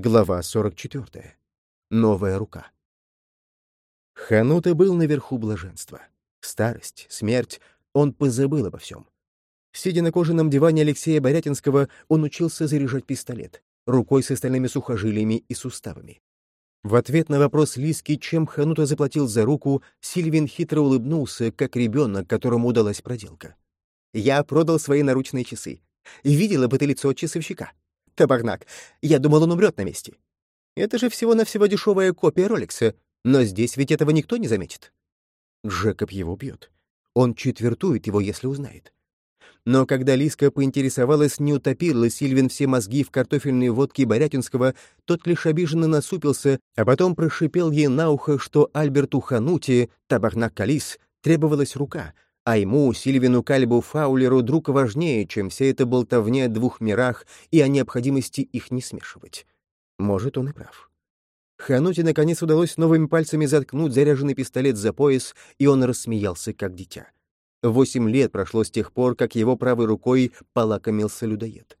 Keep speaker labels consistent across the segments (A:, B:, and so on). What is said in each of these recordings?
A: Глава 44. Новая рука. Ханута был наверху блаженства. Старость, смерть, он позабыл обо всем. Сидя на кожаном диване Алексея Борятинского, он учился заряжать пистолет, рукой с остальными сухожилиями и суставами. В ответ на вопрос Лиски, чем Ханута заплатил за руку, Сильвин хитро улыбнулся, как ребенок, которому удалась проделка. «Я продал свои наручные часы. Видела бы ты лицо часовщика. Табарнак. Я думал, он умрет на месте. Это же всего-навсего дешевая копия Роликса, но здесь ведь этого никто не заметит. Джекоб его бьет. Он четвертует его, если узнает. Но когда Лиска поинтересовалась, не утопил ли Сильвин все мозги в картофельной водке Борятинского, тот лишь обиженно насупился, а потом прошипел ей на ухо, что Альберту Ханути, Табарнак Калис, требовалась рука — а ему, Сильвину Кальбу Фаулеру, друг важнее, чем вся эта болтовня о двух мирах и о необходимости их не смешивать. Может, он и прав. Ханути наконец удалось новыми пальцами заткнуть заряженный пистолет за пояс, и он рассмеялся, как дитя. Восемь лет прошло с тех пор, как его правой рукой полакомился людоед.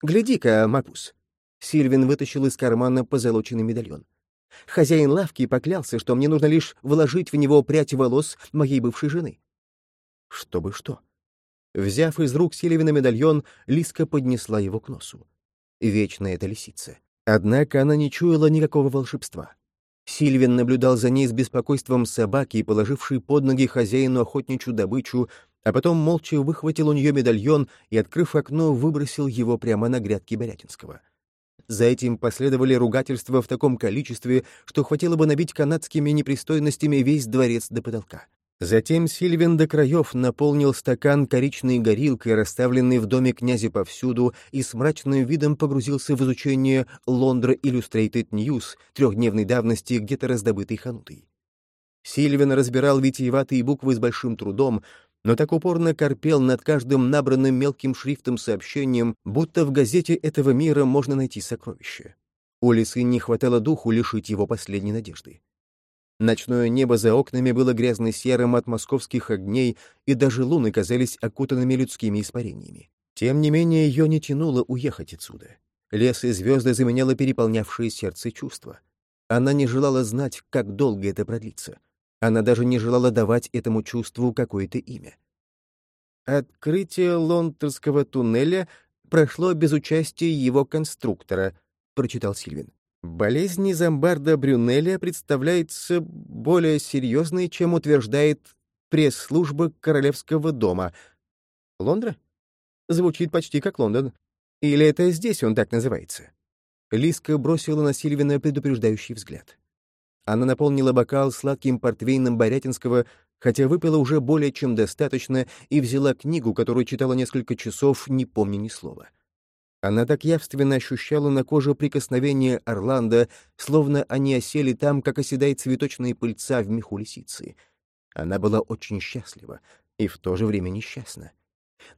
A: «Гляди-ка, Мапус!» Сильвин вытащил из кармана позолоченный медальон. Хозяин лавки поклялся, что мне нужно лишь вложить в него прядь волос моей бывшей жены. Чтобы что? Взяв из рук Сильвина медальон, Лиска поднесла его к носу. Вечная эта лисица. Однако она не чуяла никакого волшебства. Сильвин наблюдал за ней с беспокойством собаки, положившей под ноги хозяину охотничью добычу, а потом молча выхватил у нее медальон и, открыв окно, выбросил его прямо на грядки Борятинского. За этим последовали ругательства в таком количестве, что хватило бы набить канадскими непристойностями весь дворец до потолка. Затем Сильвин до краев наполнил стакан коричной горилкой, расставленной в доме князя повсюду, и с мрачным видом погрузился в изучение Лондра Illustrated News трехдневной давности, где-то раздобытой ханутой. Сильвин разбирал витиеватые буквы с большим трудом, но так упорно корпел над каждым набранным мелким шрифтом сообщением, будто в газете этого мира можно найти сокровище. У лисы не хватало духу лишить его последней надежды. Ночное небо за окнами было грязно-серым от московских огней, и даже луны казались окутанными людскими испарениями. Тем не менее, ее не тянуло уехать отсюда. Лес и звезды заменяло переполнявшее сердце чувства. Она не желала знать, как долго это продлится — она даже не желала давать этому чувству какое-то имя. «Открытие лондонского туннеля прошло без участия его конструктора», — прочитал Сильвин. «Болезнь Замбарда Брюнеля представляется более серьезной, чем утверждает пресс-служба Королевского дома. Лондра? Звучит почти как Лондон. Или это здесь он так называется?» Лиска бросила на Сильвина предупреждающий взгляд. Она наполнила бокал сладким портвейном Борятинского, хотя выпила уже более чем достаточно, и взяла книгу, которую читала несколько часов, не помня ни слова. Она так явственно ощущала на коже прикосновение Орландо, словно они осели там, как оседает цветочная пыльца в меху лисицы. Она была очень счастлива и в то же время несчастна.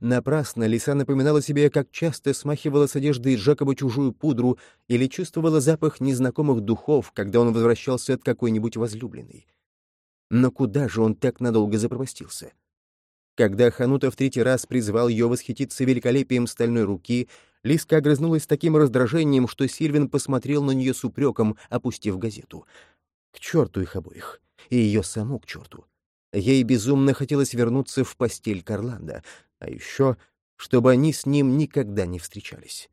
A: Напрасно лиса напоминала себе, как часто смахивала с одежды Джакоба чужую пудру или чувствовала запах незнакомых духов, когда он возвращался от какой-нибудь возлюбленной. Но куда же он так надолго запропастился? Когда Ханута в третий раз призвал ее восхититься великолепием стальной руки, Лиска огрызнулась таким раздражением, что Сильвин посмотрел на нее с упреком, опустив газету. К черту их обоих. И ее саму к черту. Ей безумно хотелось вернуться в постель Карланда, а еще, чтобы они с ним никогда не встречались.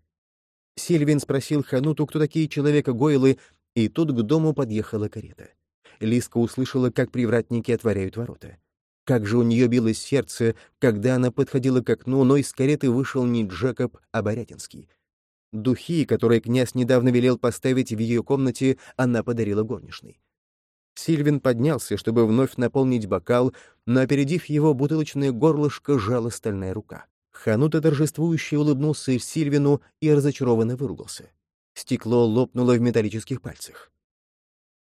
A: Сильвин спросил Хануту, кто такие человека-гойлы, и тут к дому подъехала карета. Лиска услышала, как привратники отворяют ворота. Как же у нее билось сердце, когда она подходила к окну, но из кареты вышел не Джекоб, а Борятинский. Духи, которые князь недавно велел поставить в ее комнате, она подарила горничной. Сильвин поднялся, чтобы вновь наполнить бокал, но, опередив его, бутылочное горлышко жала стальная рука. Ханута торжествующе улыбнулся Сильвину и разочарованно выругался. Стекло лопнуло в металлических пальцах.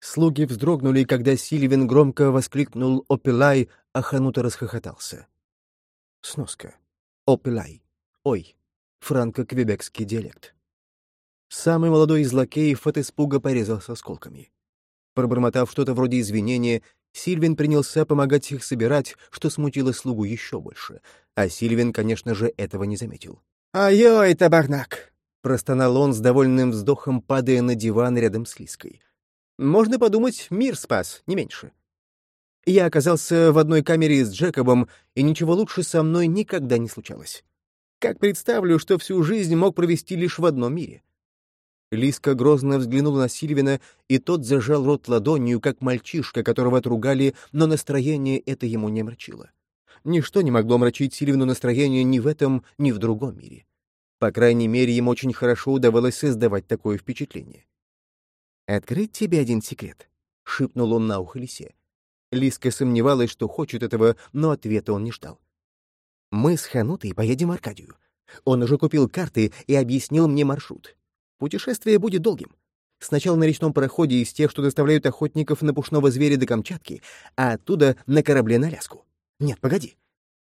A: Слуги вздрогнули, когда Сильвин громко воскликнул «Опелай», а Ханута расхохотался. Сноска. «Опелай». «Ой». Франко-квебекский диалект. Самый молодой из лакеев от испуга порезался осколками. Пробормотав что-то вроде извинения, Сильвин принялся помогать их собирать, что смутило слугу еще больше. А Сильвин, конечно же, этого не заметил. «Ай-ой, табарнак!» — простонал он с довольным вздохом, падая на диван рядом с Лиской. «Можно подумать, мир спас, не меньше». Я оказался в одной камере с Джекобом, и ничего лучше со мной никогда не случалось. Как представлю, что всю жизнь мог провести лишь в одном мире. Лиска грозно взглянула на Сильвина, и тот зажал рот ладонью, как мальчишка, которого отругали, но настроение это ему не омрачило. Ничто не могло омрачить Сильвину настроение ни в этом, ни в другом мире. По крайней мере, ему очень хорошо удавалось создавать такое впечатление. «Открыть тебе один секрет», — шипнул он на ухо лисе. Лиска сомневалась, что хочет этого, но ответа он не ждал. «Мы с Ханутой поедем в Аркадию. Он уже купил карты и объяснил мне маршрут. Путешествие будет долгим. Сначала на речном пароходе из тех, что доставляют охотников на пушного зверя до Камчатки, а оттуда на корабле на Аляску. Нет, погоди.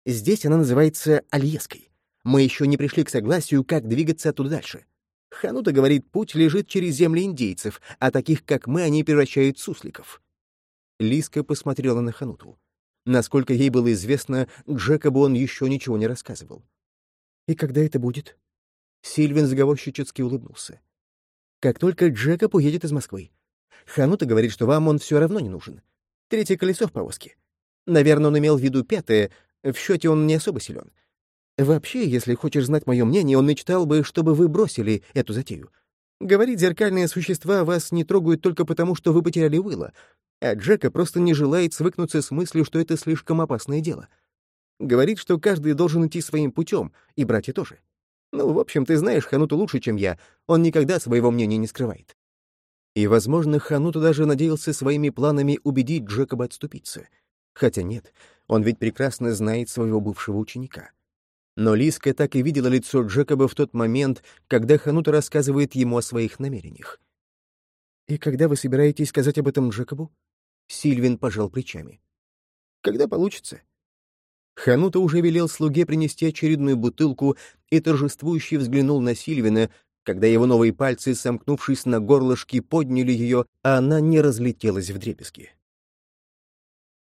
A: Здесь она называется Альеской. Мы еще не пришли к согласию, как двигаться оттуда дальше. Ханута говорит, путь лежит через земли индейцев, а таких, как мы, они превращают в сусликов. Лиска посмотрела на Хануту. Насколько ей было известно, Джекобу он еще ничего не рассказывал. «И когда это будет?» Сильвин заговорщически улыбнулся. «Как только Джекоб уедет из Москвы. Ханута говорит, что вам он все равно не нужен. Третье колесо в повозке. Наверное, он имел в виду пятое, в счете он не особо силен. Вообще, если хочешь знать мое мнение, он мечтал бы, чтобы вы бросили эту затею. Говорит, зеркальные существа вас не трогают только потому, что вы потеряли Уилла, а Джека просто не желает свыкнуться с мыслью, что это слишком опасное дело. Говорит, что каждый должен идти своим путем, и братья тоже. Ну, в общем, ты знаешь Хануту лучше, чем я, он никогда своего мнения не скрывает. И, возможно, Ханута даже надеялся своими планами убедить Джекоба отступиться. Хотя нет, он ведь прекрасно знает своего бывшего ученика. Но Лиска так и видела лицо Джекоба в тот момент, когда Ханута рассказывает ему о своих намерениях. «И когда вы собираетесь сказать об этом Джекобу?» Сильвин пожал плечами. «Когда получится». Ханута уже велел слуге принести очередную бутылку и торжествующе взглянул на Сильвина, когда его новые пальцы, сомкнувшись на горлышке, подняли ее, а она не разлетелась в дребезги.